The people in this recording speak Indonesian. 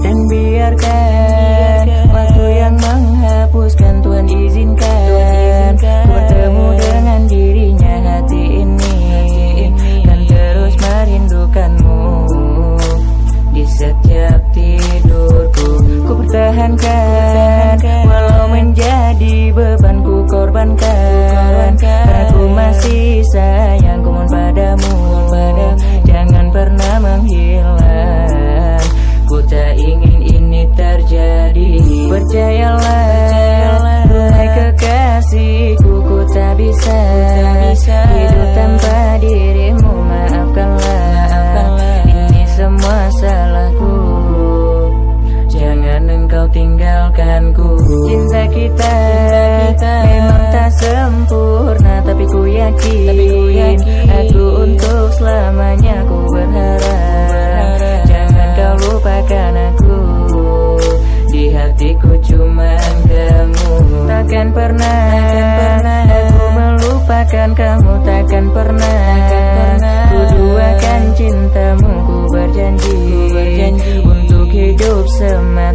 Dan biarkan Waktu yang menghapuskan Tuhan izinkan. Tuhan akan kamu takkan pernah, Kuduakan cintamu ku berjanji, ku berjanji. Untuk hidup semangat